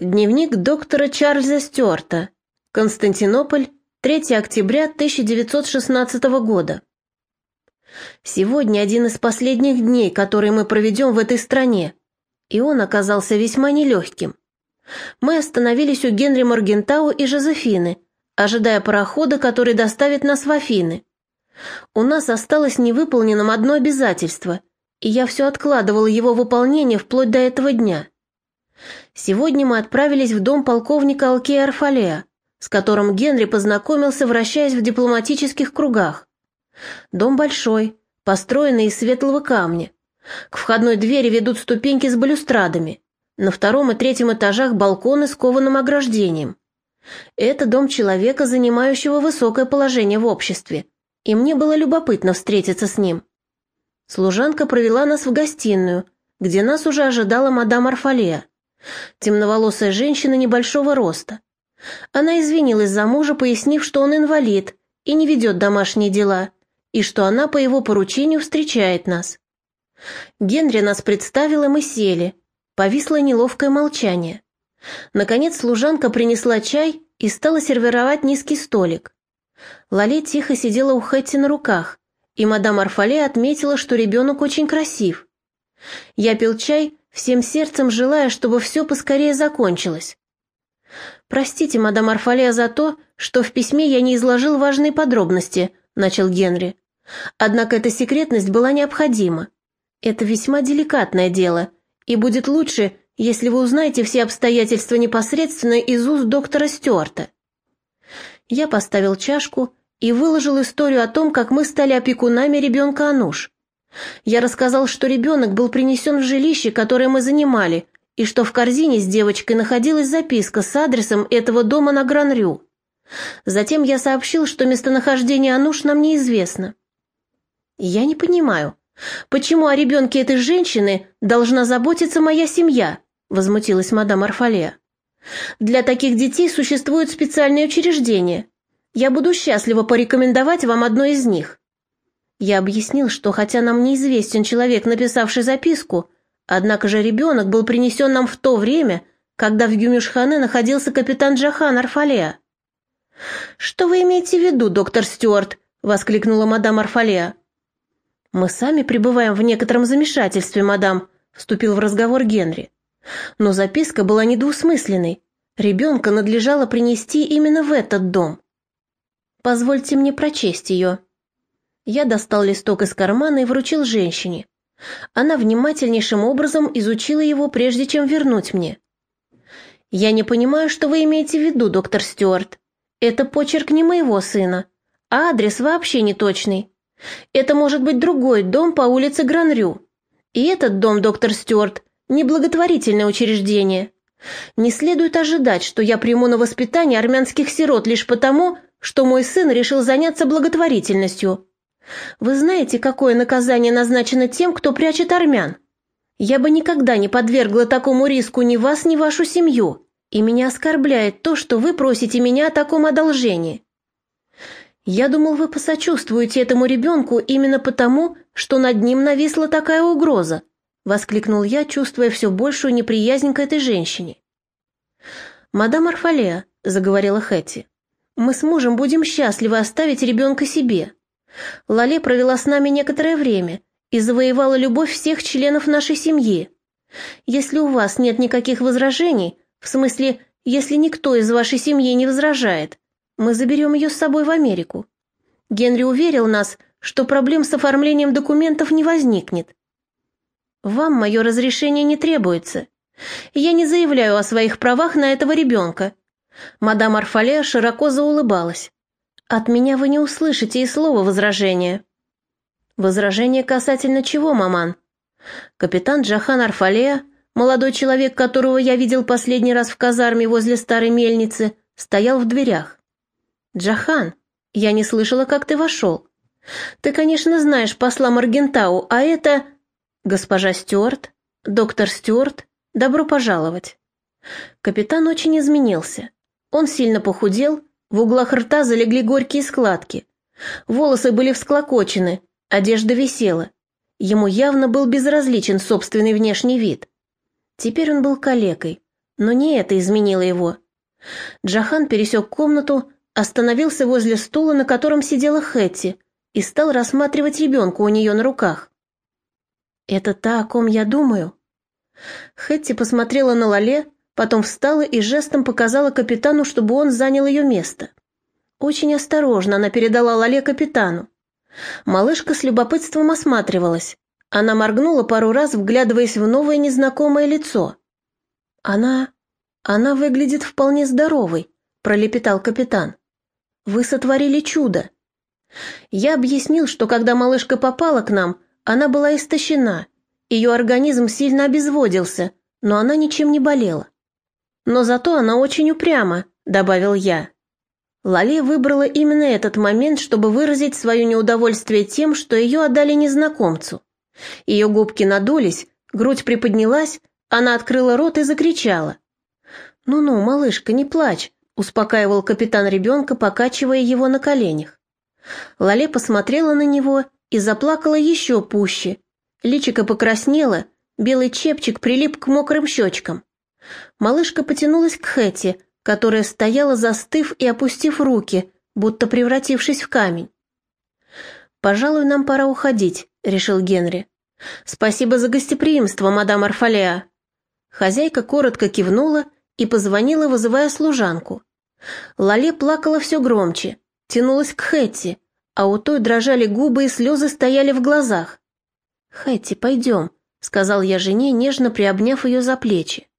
Дневник доктора Чарльза Стюарта. Константинополь, 3 октября 1916 года. Сегодня один из последних дней, которые мы проведем в этой стране, и он оказался весьма нелегким. Мы остановились у Генри Моргентау и Жозефины, ожидая парохода, который доставит нас в Афины. У нас осталось невыполненным одно обязательство, и я все откладывала его выполнение вплоть до этого дня. Сегодня мы отправились в дом полковника Алкея Арфалея, с которым Генри познакомился, вращаясь в дипломатических кругах. Дом большой, построенный из светлого камня. К входной двери ведут ступеньки с балюстрадами. На втором и третьем этажах балконы с кованым ограждением. Это дом человека, занимающего высокое положение в обществе, и мне было любопытно встретиться с ним. Служанка провела нас в гостиную, где нас уже ожидала мадам Арфалея. Темноволосая женщина небольшого роста. Она извинилась за мужа, пояснив, что он инвалид и не ведет домашние дела, и что она по его поручению встречает нас. Генри нас представил, и мы сели. Повисло неловкое молчание. Наконец служанка принесла чай и стала сервировать низкий столик. Лале тихо сидела у Хэтти на руках, и мадам Арфале отметила, что ребенок очень красив. Я пил чай, всем сердцем желая, чтобы все поскорее закончилось. «Простите, мадам Арфалия, за то, что в письме я не изложил важные подробности», — начал Генри. «Однако эта секретность была необходима. Это весьма деликатное дело, и будет лучше, если вы узнаете все обстоятельства непосредственно из уст доктора Стюарта». Я поставил чашку и выложил историю о том, как мы стали опекунами ребенка Ануш. Я рассказал, что ребенок был принесен в жилище, которое мы занимали, и что в корзине с девочкой находилась записка с адресом этого дома на Гранрю. Затем я сообщил, что местонахождение Ануш нам неизвестно. Я не понимаю, почему о ребенке этой женщины должна заботиться моя семья, возмутилась мадам Арфалея. Для таких детей существуют специальные учреждения. Я буду счастлива порекомендовать вам одно из них. Я объяснил, что хотя нам неизвестен человек, написавший записку, однако же ребенок был принесен нам в то время, когда в Гюмюшхане находился капитан Джахан Арфалея. «Что вы имеете в виду, доктор Стюарт?» — воскликнула мадам Арфалея. «Мы сами пребываем в некотором замешательстве, мадам», — вступил в разговор Генри. Но записка была недвусмысленной. Ребенка надлежало принести именно в этот дом. «Позвольте мне прочесть ее», я достал листок из кармана и вручил женщине. Она внимательнейшим образом изучила его, прежде чем вернуть мне. «Я не понимаю, что вы имеете в виду, доктор Стюарт. Это почерк не моего сына, а адрес вообще не точный. Это может быть другой дом по улице Гранрю. И этот дом, доктор Стюарт, не благотворительное учреждение. Не следует ожидать, что я приму на воспитание армянских сирот лишь потому, что мой сын решил заняться благотворительностью. Вы знаете, какое наказание назначено тем, кто прячет армян? Я бы никогда не подвергла такому риску ни вас, ни вашу семью, и меня оскорбляет то, что вы просите меня о таком одолжении. Я думал, вы посочувствуете этому ребенку именно потому, что над ним нависла такая угроза, воскликнул я, чувствуя все большую неприязнь к этой женщине. «Мадам Арфалея», — заговорила Хэти, — «мы с мужем будем счастливы оставить ребенка себе. Лале провела с нами некоторое время и завоевала любовь всех членов нашей семьи. Если у вас нет никаких возражений, в смысле, если никто из вашей семьи не возражает, мы заберем ее с собой в Америку. Генри уверил нас, что проблем с оформлением документов не возникнет. Вам мое разрешение не требуется. Я не заявляю о своих правах на этого ребенка. Мадам Арфалея широко заулыбалась. От меня вы не услышите и слова возражения. Возражение касательно чего, маман? Капитан Джахан Арфалея, молодой человек, которого я видел последний раз в казарме возле старой мельницы, стоял в дверях. Джахан, я не слышала, как ты вошел. Ты, конечно, знаешь посла Маргентау, а это... Госпожа Стюарт, доктор Стюарт, добро пожаловать. Капитан очень изменился. Он сильно похудел, в углах рта залегли горькие складки. Волосы были всклокочены, одежда висела. Ему явно был безразличен собственный внешний вид. Теперь он был калекой, Но не это изменило его. Джахан пересек комнату, остановился возле стула, на котором сидела Хэтти, и стал рассматривать ребенка у нее на руках. «Это та, о ком я думаю?» Хэтти посмотрела на Лале, потом встала и жестом показала капитану, чтобы он занял ее место. Очень осторожно она передала Лале капитану. Малышка с любопытством осматривалась. Она моргнула пару раз, вглядываясь в новое незнакомое лицо. «Она... она выглядит вполне здоровой», — пролепетал капитан. «Вы сотворили чудо». Я объяснил, что когда малышка попала к нам, она была истощена, ее организм сильно обезводился, но она ничем не болела. «Но зато она очень упряма», — добавил я. Лале выбрала именно этот момент, чтобы выразить свое неудовольствие тем, что ее отдали незнакомцу. Ее губки надулись, грудь приподнялась, она открыла рот и закричала. «Ну-ну, малышка, не плачь», — успокаивал капитан ребенка, покачивая его на коленях. Лале посмотрела на него и заплакала еще пуще. Личико покраснело, белый чепчик прилип к мокрым щечкам. Малышка потянулась к Хэти, которая стояла, застыв и опустив руки, будто превратившись в камень. «Пожалуй, нам пора уходить», — решил Генри. «Спасибо за гостеприимство, мадам Арфалеа». Хозяйка коротко кивнула и позвонила, вызывая служанку. Лале плакала все громче, тянулась к Хэтти, а у той дрожали губы и слезы стояли в глазах. «Хэтти, пойдем», — сказал я жене, нежно приобняв ее за плечи.